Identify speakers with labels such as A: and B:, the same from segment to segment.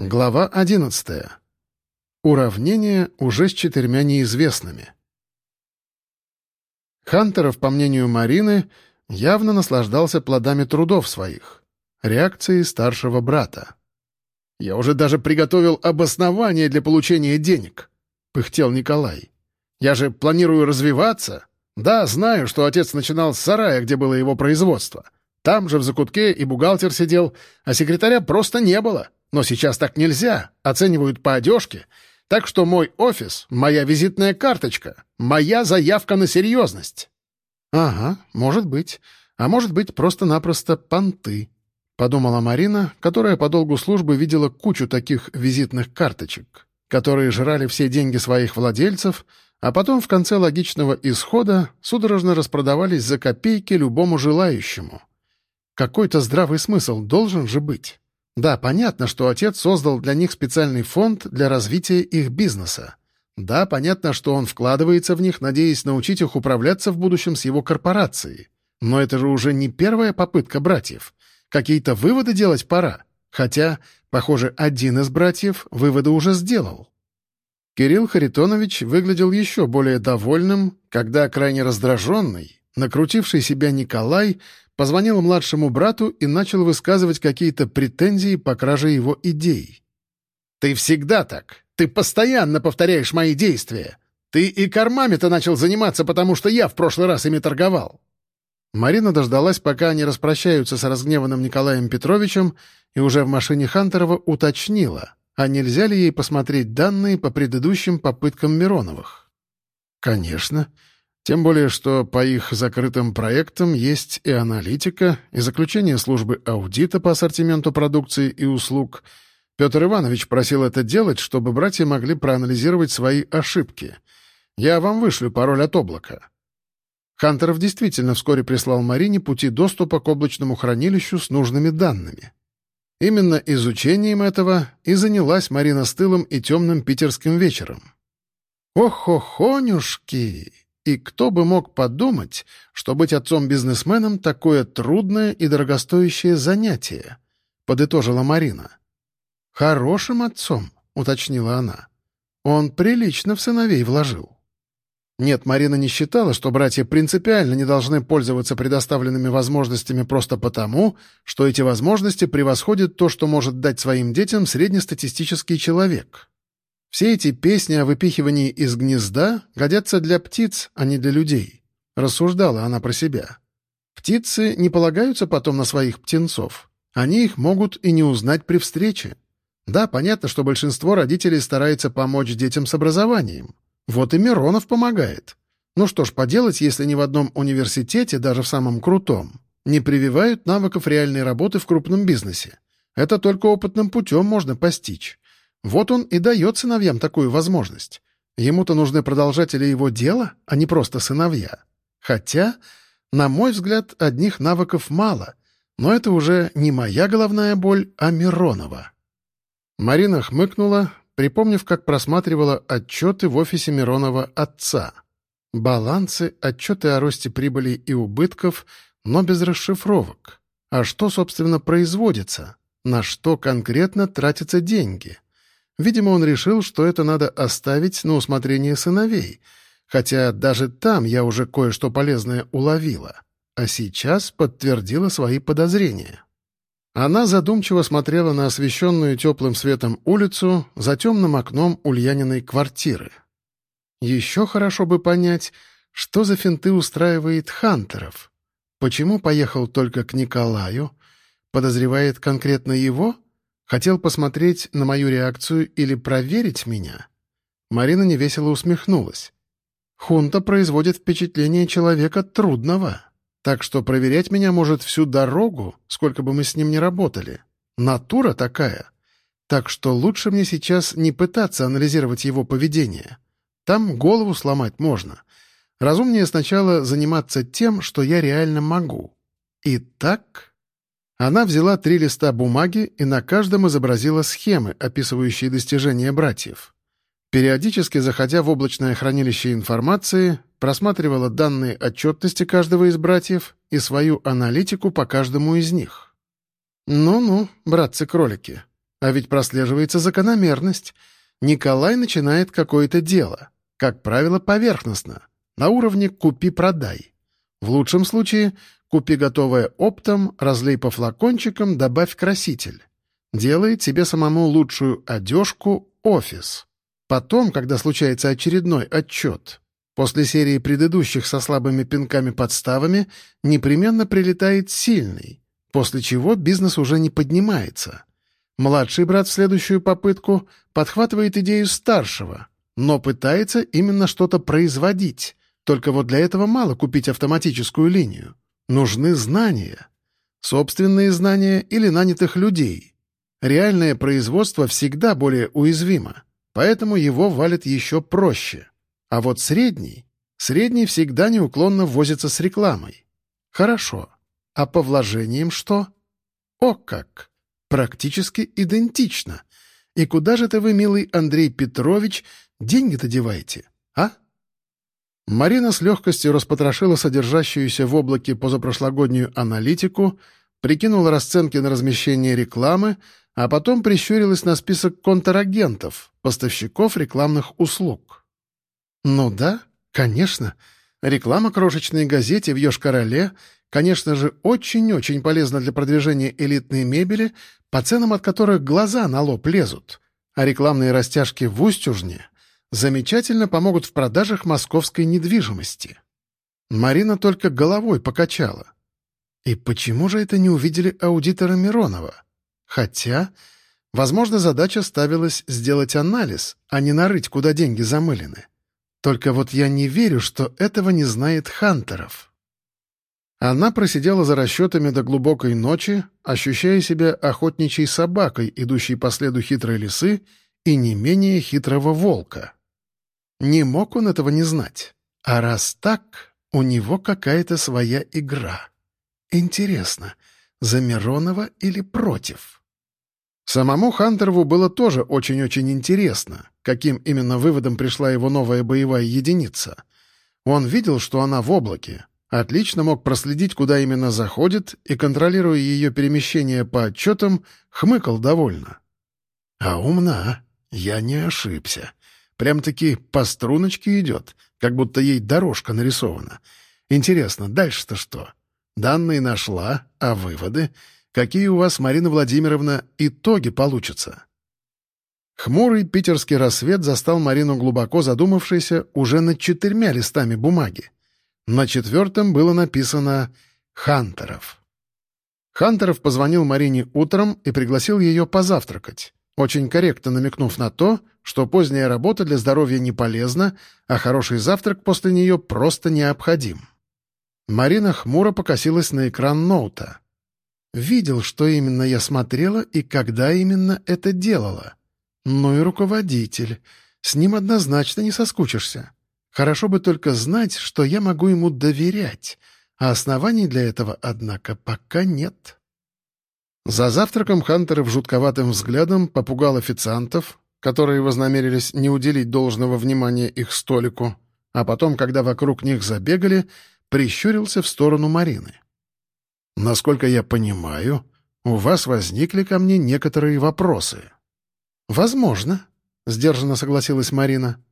A: Глава 11. Уравнение уже с четырьмя неизвестными. Хантеров, по мнению Марины, явно наслаждался плодами трудов своих, реакцией старшего брата. «Я уже даже приготовил обоснование для получения денег», — пыхтел Николай. «Я же планирую развиваться. Да, знаю, что отец начинал с сарая, где было его производство. Там же в закутке и бухгалтер сидел, а секретаря просто не было». Но сейчас так нельзя, оценивают по одежке. Так что мой офис — моя визитная карточка, моя заявка на серьезность». «Ага, может быть. А может быть, просто-напросто понты», — подумала Марина, которая по долгу службы видела кучу таких визитных карточек, которые жрали все деньги своих владельцев, а потом в конце логичного исхода судорожно распродавались за копейки любому желающему. Какой-то здравый смысл должен же быть. Да, понятно, что отец создал для них специальный фонд для развития их бизнеса. Да, понятно, что он вкладывается в них, надеясь научить их управляться в будущем с его корпорацией. Но это же уже не первая попытка братьев. Какие-то выводы делать пора. Хотя, похоже, один из братьев выводы уже сделал. Кирилл Харитонович выглядел еще более довольным, когда крайне раздраженный, накрутивший себя Николай, позвонил младшему брату и начал высказывать какие-то претензии по краже его идей. «Ты всегда так. Ты постоянно повторяешь мои действия. Ты и кормами-то начал заниматься, потому что я в прошлый раз ими торговал». Марина дождалась, пока они распрощаются с разгневанным Николаем Петровичем, и уже в машине Хантерова уточнила, а нельзя ли ей посмотреть данные по предыдущим попыткам Мироновых. «Конечно. Тем более, что по их закрытым проектам есть и аналитика, и заключение службы аудита по ассортименту продукции и услуг. Петр Иванович просил это делать, чтобы братья могли проанализировать свои ошибки. Я вам вышлю пароль от облака. Хантеров действительно вскоре прислал Марине пути доступа к облачному хранилищу с нужными данными. Именно изучением этого и занялась Марина с тылым и темным питерским вечером. «Ох-хо-хонюшки!» И кто бы мог подумать, что быть отцом-бизнесменом — такое трудное и дорогостоящее занятие, — подытожила Марина. «Хорошим отцом», — уточнила она. «Он прилично в сыновей вложил». Нет, Марина не считала, что братья принципиально не должны пользоваться предоставленными возможностями просто потому, что эти возможности превосходят то, что может дать своим детям среднестатистический человек. Все эти песни о выпихивании из гнезда годятся для птиц, а не для людей», — рассуждала она про себя. «Птицы не полагаются потом на своих птенцов. Они их могут и не узнать при встрече. Да, понятно, что большинство родителей старается помочь детям с образованием. Вот и Миронов помогает. Ну что ж поделать, если ни в одном университете, даже в самом крутом, не прививают навыков реальной работы в крупном бизнесе. Это только опытным путем можно постичь. Вот он и дает сыновьям такую возможность. Ему-то нужны продолжатели его дела, а не просто сыновья. Хотя, на мой взгляд, одних навыков мало, но это уже не моя головная боль, а Миронова. Марина хмыкнула, припомнив, как просматривала отчеты в офисе Миронова отца. Балансы, отчеты о росте прибыли и убытков, но без расшифровок. А что, собственно, производится? На что конкретно тратятся деньги? Видимо, он решил, что это надо оставить на усмотрение сыновей, хотя даже там я уже кое-что полезное уловила, а сейчас подтвердила свои подозрения. Она задумчиво смотрела на освещенную теплым светом улицу за темным окном Ульяниной квартиры. Еще хорошо бы понять, что за финты устраивает Хантеров. Почему поехал только к Николаю? Подозревает конкретно его — Хотел посмотреть на мою реакцию или проверить меня?» Марина невесело усмехнулась. «Хунта производит впечатление человека трудного, так что проверять меня может всю дорогу, сколько бы мы с ним ни работали. Натура такая. Так что лучше мне сейчас не пытаться анализировать его поведение. Там голову сломать можно. Разумнее сначала заниматься тем, что я реально могу. Итак...» Она взяла три листа бумаги и на каждом изобразила схемы, описывающие достижения братьев. Периодически, заходя в облачное хранилище информации, просматривала данные отчетности каждого из братьев и свою аналитику по каждому из них. «Ну-ну, братцы-кролики, А ведь прослеживается закономерность. Николай начинает какое-то дело. Как правило, поверхностно. На уровне «купи-продай». В лучшем случае купи готовое оптом, разлей по флакончикам, добавь краситель. Делает себе самому лучшую одежку, офис. Потом, когда случается очередной отчет, после серии предыдущих со слабыми пинками-подставами, непременно прилетает сильный, после чего бизнес уже не поднимается. Младший брат в следующую попытку подхватывает идею старшего, но пытается именно что-то производить, только вот для этого мало купить автоматическую линию. Нужны знания. Собственные знания или нанятых людей. Реальное производство всегда более уязвимо, поэтому его валят еще проще. А вот средний... Средний всегда неуклонно возится с рекламой. Хорошо. А по вложениям что? О как! Практически идентично. И куда же ты вы, милый Андрей Петрович, деньги-то деваете? Марина с легкостью распотрошила содержащуюся в облаке позапрошлогоднюю аналитику, прикинула расценки на размещение рекламы, а потом прищурилась на список контрагентов, поставщиков рекламных услуг. «Ну да, конечно. Реклама крошечной газете в Ёж-Короле, конечно же, очень-очень полезна для продвижения элитной мебели, по ценам от которых глаза на лоб лезут. А рекламные растяжки в Устюжне замечательно помогут в продажах московской недвижимости. Марина только головой покачала. И почему же это не увидели аудитора Миронова? Хотя, возможно, задача ставилась сделать анализ, а не нарыть, куда деньги замылены. Только вот я не верю, что этого не знает Хантеров. Она просидела за расчетами до глубокой ночи, ощущая себя охотничьей собакой, идущей по следу хитрой лисы и не менее хитрого волка. Не мог он этого не знать. А раз так, у него какая-то своя игра. Интересно, за Миронова или против? Самому Хантерову было тоже очень-очень интересно, каким именно выводом пришла его новая боевая единица. Он видел, что она в облаке, отлично мог проследить, куда именно заходит, и, контролируя ее перемещение по отчетам, хмыкал довольно. «А умна, я не ошибся», Прям-таки по струночке идет, как будто ей дорожка нарисована. Интересно, дальше-то что? Данные нашла, а выводы? Какие у вас, Марина Владимировна, итоги получатся? Хмурый питерский рассвет застал Марину глубоко задумавшейся уже над четырьмя листами бумаги. На четвертом было написано «Хантеров». Хантеров позвонил Марине утром и пригласил ее позавтракать очень корректно намекнув на то, что поздняя работа для здоровья не полезна, а хороший завтрак после нее просто необходим. Марина хмуро покосилась на экран ноута. «Видел, что именно я смотрела и когда именно это делала. Ну и руководитель. С ним однозначно не соскучишься. Хорошо бы только знать, что я могу ему доверять, а оснований для этого, однако, пока нет». За завтраком Хантеров жутковатым взглядом попугал официантов, которые вознамерились не уделить должного внимания их столику, а потом, когда вокруг них забегали, прищурился в сторону Марины. «Насколько я понимаю, у вас возникли ко мне некоторые вопросы». «Возможно», — сдержанно согласилась Марина.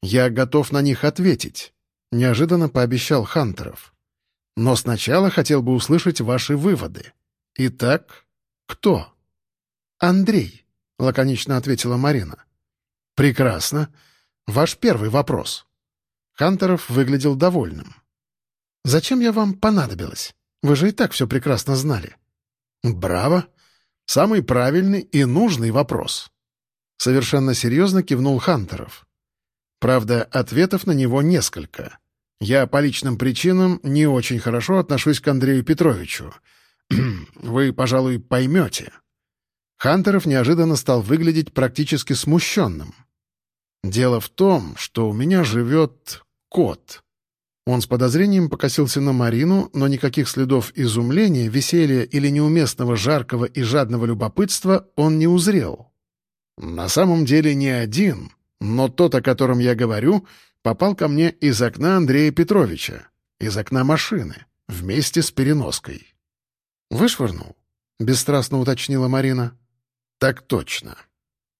A: «Я готов на них ответить», — неожиданно пообещал Хантеров. «Но сначала хотел бы услышать ваши выводы. Итак, «Кто?» «Андрей», — лаконично ответила Марина. «Прекрасно. Ваш первый вопрос». Хантеров выглядел довольным. «Зачем я вам понадобилась? Вы же и так все прекрасно знали». «Браво! Самый правильный и нужный вопрос». Совершенно серьезно кивнул Хантеров. Правда, ответов на него несколько. Я по личным причинам не очень хорошо отношусь к Андрею Петровичу. Вы, пожалуй, поймете. Хантеров неожиданно стал выглядеть практически смущенным. Дело в том, что у меня живет кот. Он с подозрением покосился на Марину, но никаких следов изумления, веселья или неуместного жаркого и жадного любопытства он не узрел. На самом деле не один, но тот, о котором я говорю, попал ко мне из окна Андрея Петровича, из окна машины, вместе с переноской. «Вышвырнул?» — бесстрастно уточнила Марина. Так точно.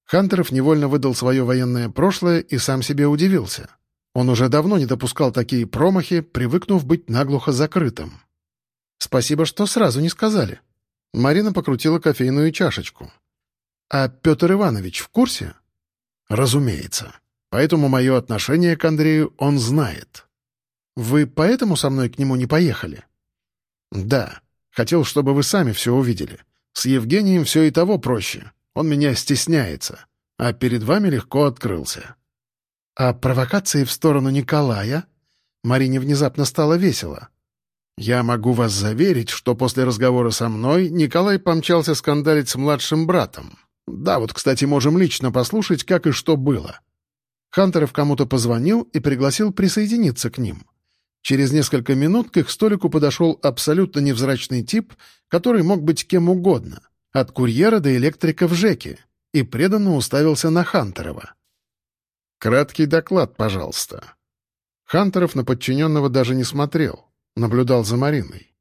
A: Хантеров невольно выдал свое военное прошлое и сам себе удивился. Он уже давно не допускал такие промахи, привыкнув быть наглухо закрытым. «Спасибо, что сразу не сказали». Марина покрутила кофейную чашечку. «А Петр Иванович в курсе?» «Разумеется. Поэтому мое отношение к Андрею он знает». «Вы поэтому со мной к нему не поехали?» «Да. Хотел, чтобы вы сами все увидели. С Евгением все и того проще. Он меня стесняется. А перед вами легко открылся». «А провокации в сторону Николая?» Марине внезапно стало весело. «Я могу вас заверить, что после разговора со мной Николай помчался скандалить с младшим братом. Да, вот, кстати, можем лично послушать, как и что было». Хантеров кому-то позвонил и пригласил присоединиться к ним. Через несколько минут к их столику подошел абсолютно невзрачный тип, который мог быть кем угодно, от курьера до электрика в ЖЭКе, и преданно уставился на Хантерова. «Краткий доклад, пожалуйста». Хантеров на подчиненного даже не смотрел, наблюдал за Мариной.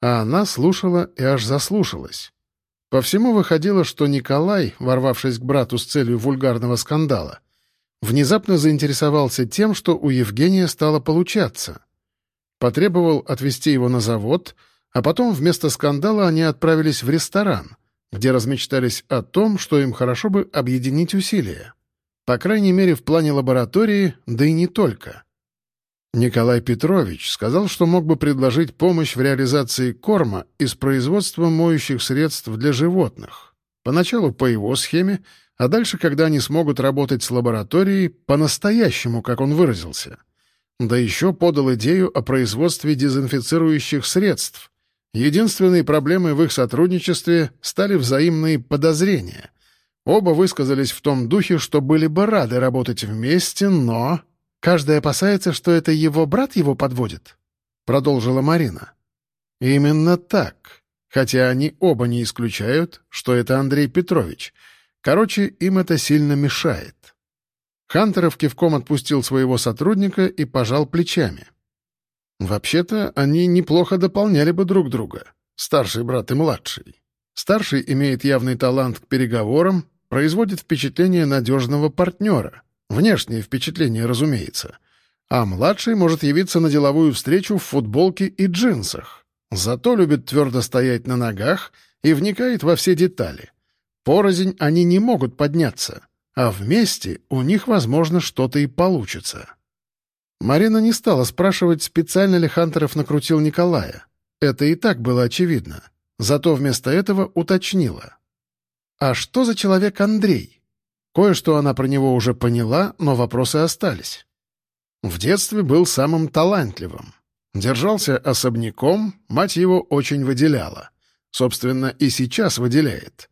A: А она слушала и аж заслушалась. По всему выходило, что Николай, ворвавшись к брату с целью вульгарного скандала, внезапно заинтересовался тем, что у Евгения стало получаться. Потребовал отвезти его на завод, а потом вместо скандала они отправились в ресторан, где размечтались о том, что им хорошо бы объединить усилия. По крайней мере, в плане лаборатории, да и не только. Николай Петрович сказал, что мог бы предложить помощь в реализации корма из производства моющих средств для животных. Поначалу по его схеме, а дальше, когда они смогут работать с лабораторией, по-настоящему, как он выразился. Да еще подал идею о производстве дезинфицирующих средств. Единственной проблемой в их сотрудничестве стали взаимные подозрения — Оба высказались в том духе, что были бы рады работать вместе, но... «Каждый опасается, что это его брат его подводит», — продолжила Марина. «Именно так. Хотя они оба не исключают, что это Андрей Петрович. Короче, им это сильно мешает». Хантеров кивком отпустил своего сотрудника и пожал плечами. «Вообще-то они неплохо дополняли бы друг друга, старший брат и младший. Старший имеет явный талант к переговорам, производит впечатление надежного партнера. Внешнее впечатление, разумеется. А младший может явиться на деловую встречу в футболке и джинсах. Зато любит твердо стоять на ногах и вникает во все детали. Порознь они не могут подняться, а вместе у них, возможно, что-то и получится. Марина не стала спрашивать, специально ли Хантеров накрутил Николая. Это и так было очевидно. Зато вместо этого уточнила. А что за человек Андрей? Кое-что она про него уже поняла, но вопросы остались. В детстве был самым талантливым. Держался особняком, мать его очень выделяла. Собственно, и сейчас выделяет.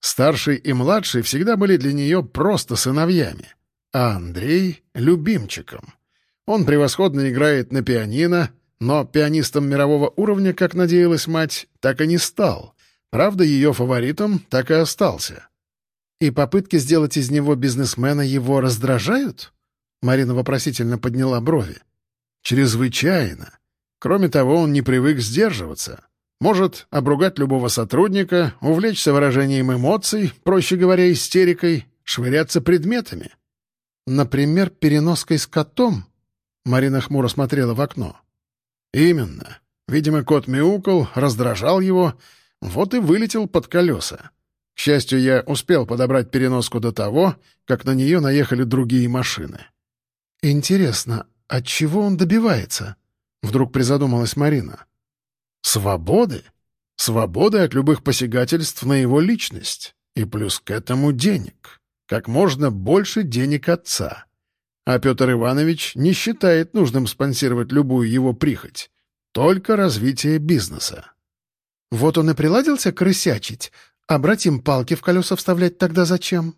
A: Старший и младший всегда были для нее просто сыновьями, а Андрей — любимчиком. Он превосходно играет на пианино, но пианистом мирового уровня, как надеялась мать, так и не стал — Правда, ее фаворитом так и остался. «И попытки сделать из него бизнесмена его раздражают?» Марина вопросительно подняла брови. «Чрезвычайно. Кроме того, он не привык сдерживаться. Может обругать любого сотрудника, увлечься выражением эмоций, проще говоря, истерикой, швыряться предметами. Например, переноской с котом?» Марина хмуро смотрела в окно. «Именно. Видимо, кот мяукал, раздражал его, вот и вылетел под колеса. К счастью, я успел подобрать переноску до того, как на нее наехали другие машины. «Интересно, от чего он добивается?» — вдруг призадумалась Марина. «Свободы? Свободы от любых посягательств на его личность. И плюс к этому денег. Как можно больше денег отца. А Петр Иванович не считает нужным спонсировать любую его прихоть. Только развитие бизнеса. Вот он и приладился крысячить, а братьям палки в колеса вставлять тогда зачем?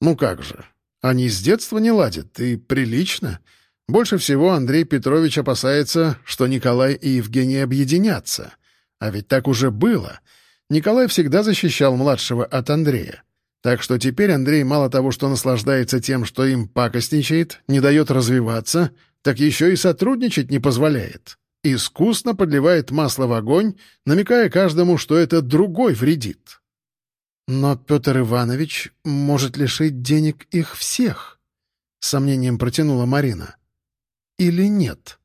A: Ну как же, они с детства не ладят, и прилично. Больше всего Андрей Петрович опасается, что Николай и Евгений объединятся. А ведь так уже было. Николай всегда защищал младшего от Андрея. Так что теперь Андрей мало того, что наслаждается тем, что им пакостничает, не дает развиваться, так еще и сотрудничать не позволяет искусно подливает масло в огонь, намекая каждому, что это другой вредит. Но Петр Иванович может лишить денег их всех, — сомнением протянула Марина. Или нет?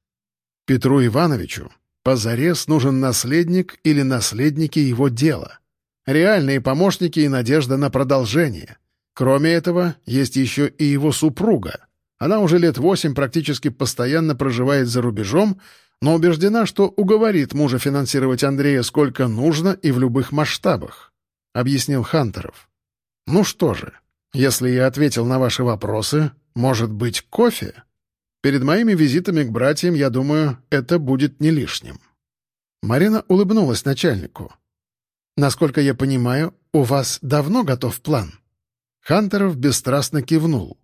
A: Петру Ивановичу позарез нужен наследник или наследники его дела. Реальные помощники и надежда на продолжение. Кроме этого, есть еще и его супруга. Она уже лет восемь практически постоянно проживает за рубежом, но убеждена, что уговорит мужа финансировать Андрея сколько нужно и в любых масштабах», — объяснил Хантеров. «Ну что же, если я ответил на ваши вопросы, может быть, кофе? Перед моими визитами к братьям, я думаю, это будет не лишним». Марина улыбнулась начальнику. «Насколько я понимаю, у вас давно готов план?» Хантеров бесстрастно кивнул.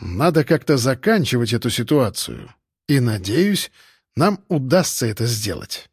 A: «Надо как-то заканчивать эту ситуацию. И, надеюсь, нам удастся это сделать».